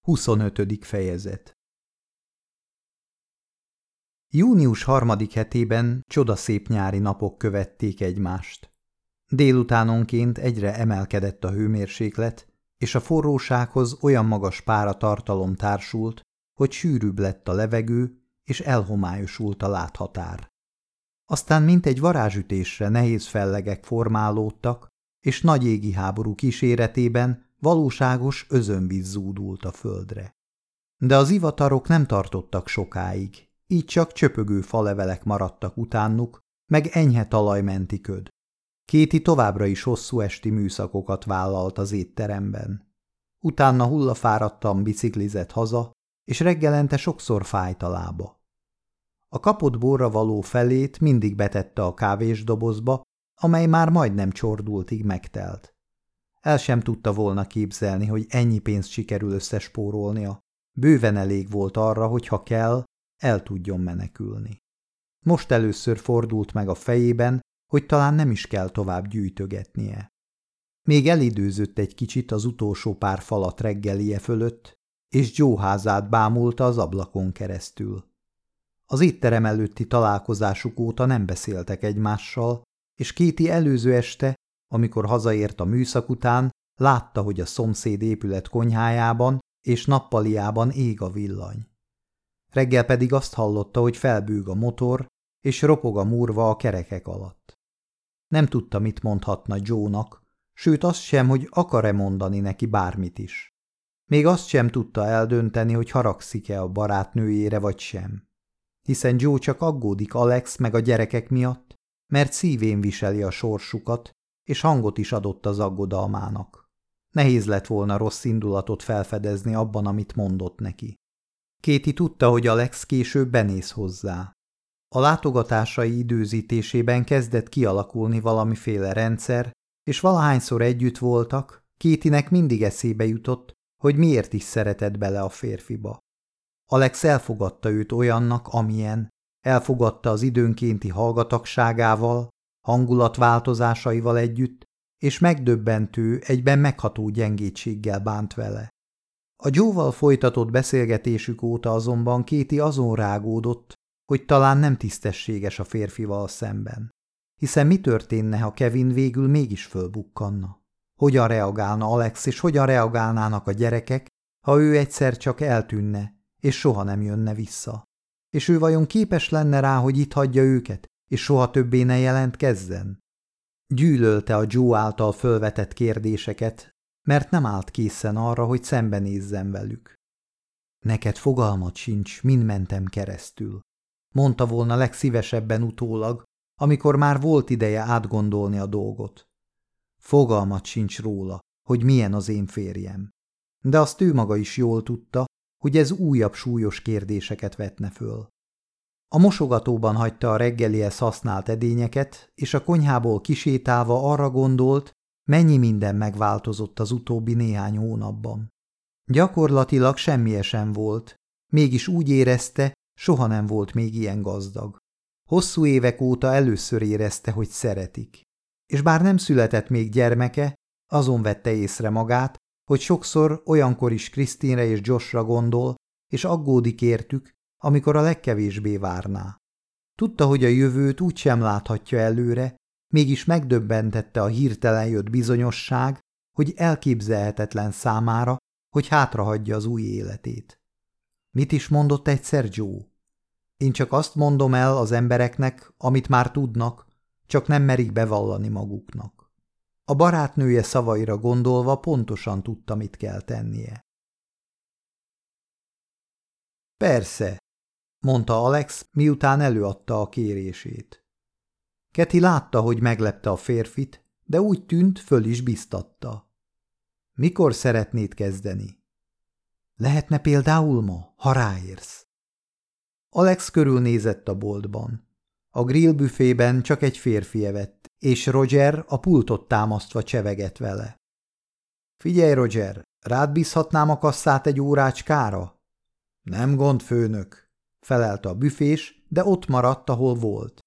25. fejezet Június harmadik hetében csodaszép nyári napok követték egymást. Délutánonként egyre emelkedett a hőmérséklet, és a forrósághoz olyan magas pára tartalom társult, hogy sűrűbb lett a levegő, és elhomályosult a láthatár. Aztán mint egy varázsütésre nehéz fellegek formálódtak, és nagy égi háború kíséretében valóságos özönvíz zúdult a földre. De az ivatarok nem tartottak sokáig, így csak csöpögő falevelek maradtak utánuk, meg enyhe talajmenti köd. Kéti továbbra is hosszú esti műszakokat vállalt az étteremben. Utána hullafáradtan biciklizett haza, és reggelente sokszor fájt a lába. A kapott borra való felét mindig betette a kávésdobozba, amely már majdnem csordultig megtelt. El sem tudta volna képzelni, hogy ennyi pénzt sikerül összespórolnia. Bőven elég volt arra, hogy ha kell, el tudjon menekülni. Most először fordult meg a fejében, hogy talán nem is kell tovább gyűjtögetnie. Még elidőzött egy kicsit az utolsó pár falat reggelie fölött, és Joe bámulta az ablakon keresztül. Az étterem előtti találkozásuk óta nem beszéltek egymással, és Kéti előző este amikor hazaért a műszak után, látta, hogy a szomszéd épület konyhájában és nappaliában ég a villany. Reggel pedig azt hallotta, hogy felbőg a motor, és ropog a murva a kerekek alatt. Nem tudta, mit mondhatna Joe-nak, sőt azt sem, hogy akar-e mondani neki bármit is. Még azt sem tudta eldönteni, hogy haragszik-e a barátnőjére vagy sem. Hiszen Joe csak aggódik Alex meg a gyerekek miatt, mert szívén viseli a sorsukat, és hangot is adott az aggodalmának. Nehéz lett volna rossz indulatot felfedezni abban, amit mondott neki. Kéti tudta, hogy Alex később benéz hozzá. A látogatásai időzítésében kezdett kialakulni valamiféle rendszer, és valahányszor együtt voltak, Kétinek mindig eszébe jutott, hogy miért is szeretett bele a férfiba. Alex elfogadta őt olyannak, amilyen, elfogadta az időnkénti hallgatagságával, hangulatváltozásaival együtt, és megdöbbentő, egyben megható gyengétséggel bánt vele. A Jóval folytatott beszélgetésük óta azonban Kéti azon rágódott, hogy talán nem tisztességes a férfival szemben. Hiszen mi történne, ha Kevin végül mégis fölbukkanna? Hogyan reagálna Alex, és hogyan reagálnának a gyerekek, ha ő egyszer csak eltűnne, és soha nem jönne vissza? És ő vajon képes lenne rá, hogy itt hagyja őket, és soha többé ne jelentkezzen? Gyűlölte a Joe által fölvetett kérdéseket, mert nem állt készen arra, hogy szembenézzen velük. Neked fogalmat sincs, mind mentem keresztül. Mondta volna legszívesebben utólag, amikor már volt ideje átgondolni a dolgot. Fogalmat sincs róla, hogy milyen az én férjem. De azt ő maga is jól tudta, hogy ez újabb súlyos kérdéseket vetne föl. A mosogatóban hagyta a reggelihez használt edényeket, és a konyhából kisétálva arra gondolt, mennyi minden megváltozott az utóbbi néhány hónapban. Gyakorlatilag semmi sem volt, mégis úgy érezte, soha nem volt még ilyen gazdag. Hosszú évek óta először érezte, hogy szeretik. És bár nem született még gyermeke, azon vette észre magát, hogy sokszor olyankor is Krisztinre és Joshra gondol, és aggódik értük, amikor a legkevésbé várná. Tudta, hogy a jövőt úgy sem láthatja előre, mégis megdöbbentette a hirtelen jött bizonyosság, hogy elképzelhetetlen számára, hogy hátrahagyja az új életét. Mit is mondott egyszer Joe? Én csak azt mondom el az embereknek, amit már tudnak, csak nem merik bevallani maguknak. A barátnője szavaira gondolva pontosan tudta, mit kell tennie. Persze, mondta Alex, miután előadta a kérését. Keti látta, hogy meglepte a férfit, de úgy tűnt, föl is biztatta. Mikor szeretnéd kezdeni? Lehetne például ma, ha ráérsz. Alex körülnézett a boltban. A grill büfében csak egy férfi evett, és Roger a pultot támasztva cseveget vele. Figyelj, Roger, rád bízhatnám a kasszát egy órácskára? Nem gond, főnök, felelte a büfés, de ott maradt, ahol volt.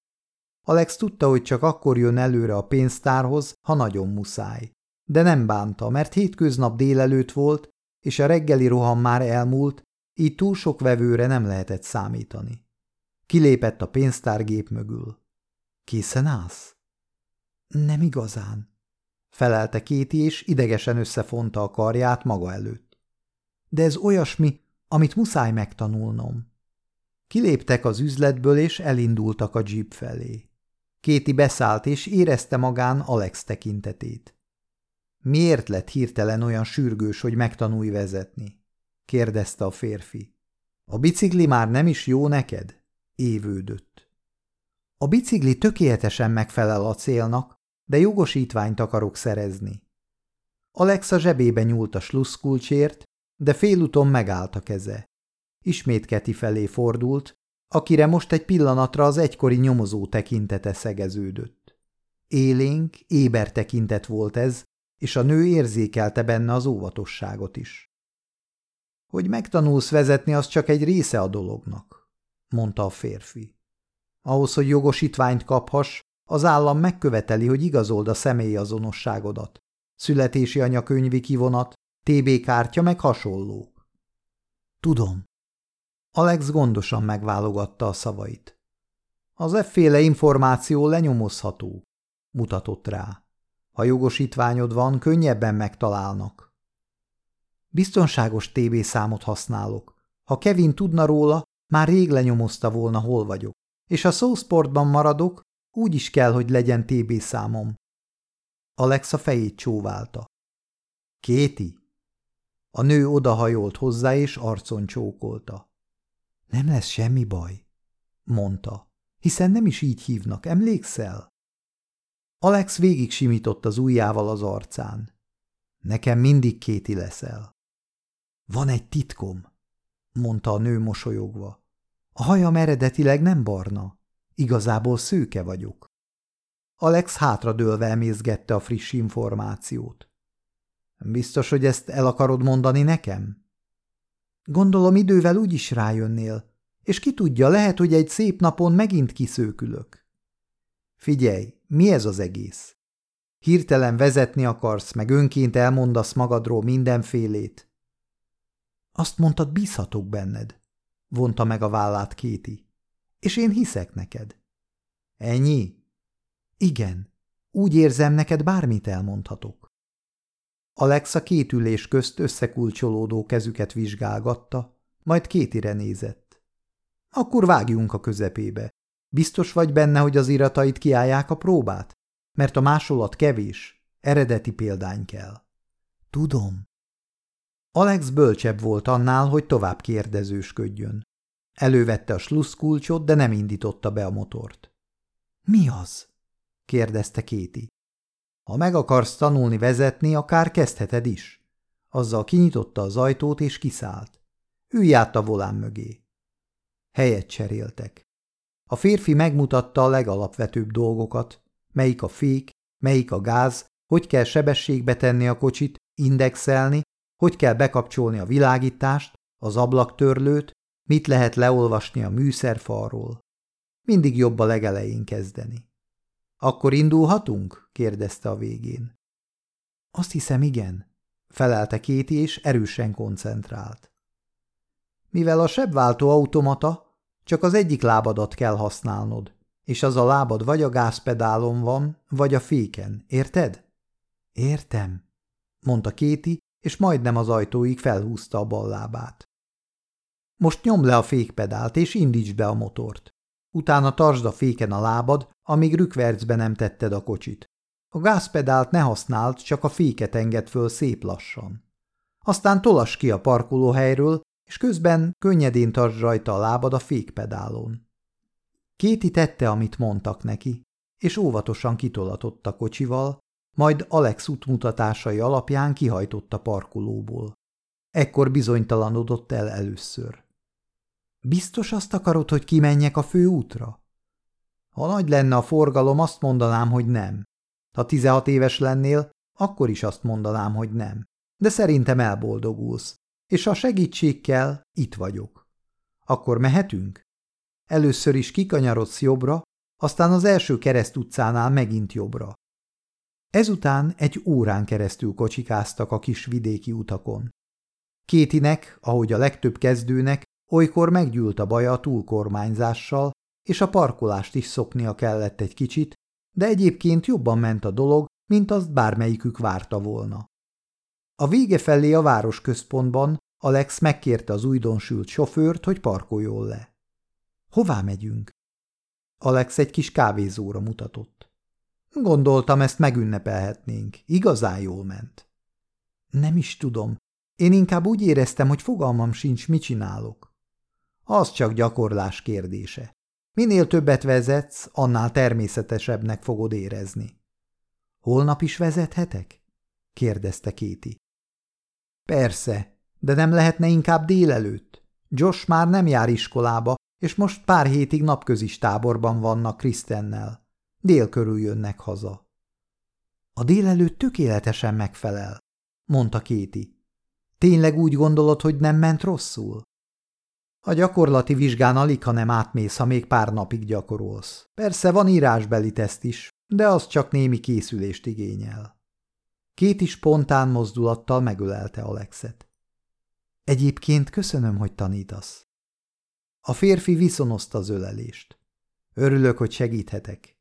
Alex tudta, hogy csak akkor jön előre a pénztárhoz, ha nagyon muszáj. De nem bánta, mert hétköznap délelőtt volt, és a reggeli roham már elmúlt, így túl sok vevőre nem lehetett számítani. Kilépett a pénztárgép mögül. Készen állsz? Nem igazán, felelte Kéti, és idegesen összefonta a karját maga előtt. De ez olyasmi, amit muszáj megtanulnom. Kiléptek az üzletből, és elindultak a jeep felé. Kéti beszállt, és érezte magán Alex tekintetét. Miért lett hirtelen olyan sürgős, hogy megtanulj vezetni? kérdezte a férfi. A bicikli már nem is jó neked? Évődött. A bicikli tökéletesen megfelel a célnak, de jogosítványt akarok szerezni. Alexa zsebébe nyúlt a sluszkulcsért, de félúton megállt a keze. Ismét Keti felé fordult, akire most egy pillanatra az egykori nyomozó tekintete szegeződött. Élénk, éber tekintet volt ez, és a nő érzékelte benne az óvatosságot is. Hogy megtanulsz vezetni, az csak egy része a dolognak, mondta a férfi. Ahhoz, hogy jogosítványt kaphass, az állam megköveteli, hogy igazold a személyi azonosságodat. Születési anyakönyvi kivonat, TB kártya meg hasonlók. Tudom. Alex gondosan megválogatta a szavait. Az efféle információ lenyomozható, mutatott rá. Ha jogosítványod van, könnyebben megtalálnak. Biztonságos TB számot használok. Ha Kevin tudna róla, már rég lenyomozta volna, hol vagyok. És ha szósportban maradok, úgy is kell, hogy legyen TB számom. Alexa fejét csóválta. Kéti? A nő odahajolt hozzá, és arcon csókolta. Nem lesz semmi baj, mondta, hiszen nem is így hívnak, emlékszel? Alex végig simított az ujjával az arcán. Nekem mindig kéti leszel. Van egy titkom, mondta a nő mosolyogva. A hajam eredetileg nem barna, igazából szőke vagyok. Alex hátradőlve emészgette a friss információt. Biztos, hogy ezt el akarod mondani nekem? Gondolom idővel úgy is rájönnél, és ki tudja, lehet, hogy egy szép napon megint kiszőkülök. Figyelj, mi ez az egész? Hirtelen vezetni akarsz, meg önként elmondasz magadról mindenfélét. Azt mondtad, bízhatok benned, vonta meg a vállát Kéti. És én hiszek neked. Ennyi? Igen, úgy érzem, neked bármit elmondhatok. Alexa két ülés közt összekulcsolódó kezüket vizsgálgatta, majd Kétire nézett. Akkor vágjunk a közepébe. Biztos vagy benne, hogy az iratait kiállják a próbát? Mert a másolat kevés, eredeti példány kell. Tudom. Alex bölcsebb volt annál, hogy tovább kérdezősködjön. Elővette a sluszkulcsot, de nem indította be a motort. Mi az? kérdezte Kéti. Ha meg akarsz tanulni vezetni, akár kezdheted is. Azzal kinyitotta az ajtót és kiszállt. Ülj át a volán mögé. Helyet cseréltek. A férfi megmutatta a legalapvetőbb dolgokat, melyik a fék, melyik a gáz, hogy kell sebességbe tenni a kocsit, indexelni, hogy kell bekapcsolni a világítást, az ablaktörlőt, mit lehet leolvasni a műszerfalról. Mindig jobb a legelején kezdeni. Akkor indulhatunk? kérdezte a végén. Azt hiszem, igen, felelte Kéti, és erősen koncentrált. Mivel a sebváltó automata, csak az egyik lábadat kell használnod, és az a lábad vagy a gázpedálon van, vagy a féken, érted? Értem, mondta Kéti, és majdnem az ajtóig felhúzta a bal lábát. Most nyom le a fékpedált, és indíts be a motort. Utána tartsd a féken a lábad, amíg rükvercbe nem tetted a kocsit. A gázpedált ne használd, csak a féket enged föl szép lassan. Aztán tolas ki a parkolóhelyről, és közben könnyedén tartsd rajta a lábad a fékpedálon. Kéti tette, amit mondtak neki, és óvatosan kitolatott a kocsival, majd Alex útmutatásai alapján kihajtott a parkolóból. Ekkor bizonytalanodott el először. Biztos azt akarod, hogy kimenjek a főútra? Ha nagy lenne a forgalom, azt mondanám, hogy nem. Ha 16 éves lennél, akkor is azt mondanám, hogy nem. De szerintem elboldogulsz. És ha segítség kell, itt vagyok. Akkor mehetünk? Először is kikanyarodsz jobbra, aztán az első kereszt utcánál megint jobbra. Ezután egy órán keresztül kocsikáztak a kis vidéki utakon. Kétinek, ahogy a legtöbb kezdőnek, olykor meggyűlt a baja a túlkormányzással, és a parkolást is szoknia kellett egy kicsit, de egyébként jobban ment a dolog, mint azt bármelyikük várta volna. A vége felé a városközpontban Alex megkérte az újdonsült sofőrt, hogy parkoljon le. Hová megyünk? Alex egy kis kávézóra mutatott. Gondoltam, ezt megünnepelhetnénk. Igazán jól ment. Nem is tudom. Én inkább úgy éreztem, hogy fogalmam sincs, mit csinálok. Az csak gyakorlás kérdése. Minél többet vezetsz, annál természetesebbnek fogod érezni. Holnap is vezethetek? kérdezte Kéti. Persze, de nem lehetne inkább délelőtt? Josh már nem jár iskolába, és most pár hétig napközis táborban vannak Krisztennel. Dél körül jönnek haza. A délelőtt tökéletesen megfelel, mondta Kéti. Tényleg úgy gondolod, hogy nem ment rosszul? A gyakorlati vizsgán alig, ha nem átmész, ha még pár napig gyakorolsz. Persze van írásbeli teszt is, de az csak némi készülést igényel. Két is spontán mozdulattal megölelte Alexet. Egyébként köszönöm, hogy tanítasz. A férfi viszonozta az ölelést. Örülök, hogy segíthetek.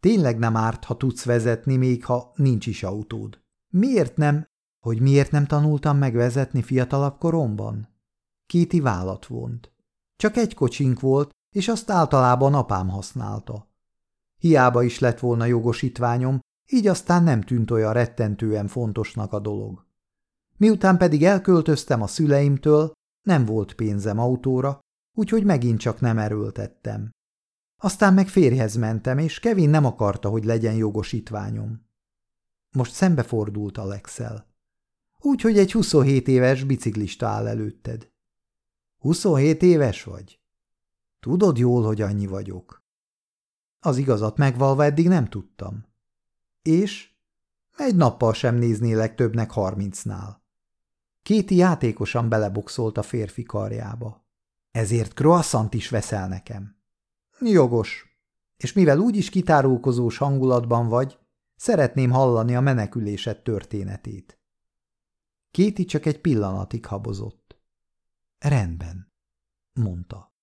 Tényleg nem árt, ha tudsz vezetni, még ha nincs is autód. Miért nem, hogy miért nem tanultam megvezetni fiatalabb koromban? Kéti vállat vont. Csak egy kocsink volt, és azt általában apám használta. Hiába is lett volna jogosítványom, így aztán nem tűnt olyan rettentően fontosnak a dolog. Miután pedig elköltöztem a szüleimtől, nem volt pénzem autóra, úgyhogy megint csak nem erőltettem. Aztán meg férjhez mentem, és Kevin nem akarta, hogy legyen jogosítványom. Most szembefordult Alexel. Úgyhogy egy 27 éves biciklista áll előtted. 27 éves vagy? Tudod jól, hogy annyi vagyok. Az igazat megvalva eddig nem tudtam. És? Egy nappal sem néznélek többnek harmincnál. Kéti játékosan beleboxolt a férfi karjába. Ezért croissant is veszel nekem. Jogos. És mivel úgyis kitárulkozós hangulatban vagy, szeretném hallani a menekülésed történetét. Kéti csak egy pillanatig habozott. Rendben, mondta.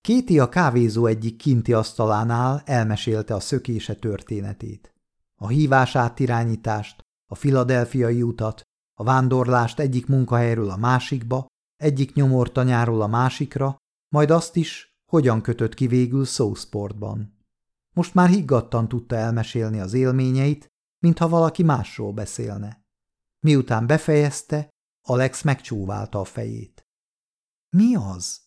Kéti a kávézó egyik kinti asztalánál elmesélte a szökése történetét. A hívás átirányítást, a filadelfiai utat, a vándorlást egyik munkahelyről a másikba, egyik nyomortanyáról a másikra, majd azt is, hogyan kötött ki végül szószportban. Most már higgadtan tudta elmesélni az élményeit, mintha valaki másról beszélne. Miután befejezte, Alex megcsóválta a fejét. Mi az?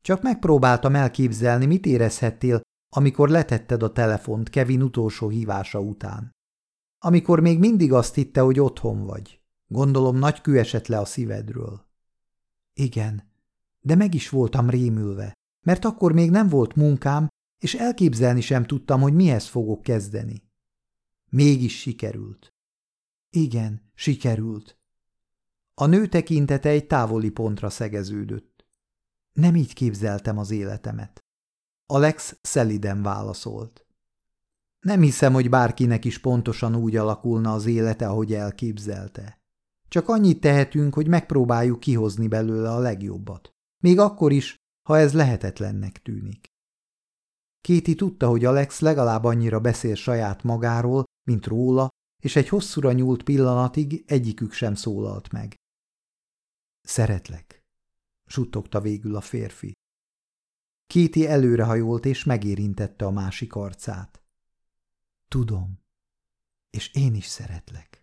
Csak megpróbáltam elképzelni, mit érezhettél, amikor letetted a telefont Kevin utolsó hívása után. Amikor még mindig azt hitte, hogy otthon vagy. Gondolom, nagy kő esett le a szívedről. Igen, de meg is voltam rémülve, mert akkor még nem volt munkám, és elképzelni sem tudtam, hogy mihez fogok kezdeni. Mégis sikerült. Igen, sikerült. A nő tekintete egy távoli pontra szegeződött. Nem így képzeltem az életemet. Alex szeliden válaszolt. Nem hiszem, hogy bárkinek is pontosan úgy alakulna az élete, ahogy elképzelte. Csak annyit tehetünk, hogy megpróbáljuk kihozni belőle a legjobbat. Még akkor is, ha ez lehetetlennek tűnik. Kéti tudta, hogy Alex legalább annyira beszél saját magáról, mint róla, és egy hosszúra nyúlt pillanatig egyikük sem szólalt meg. Szeretlek, suttogta végül a férfi. Kéti előrehajolt és megérintette a másik arcát. Tudom, és én is szeretlek.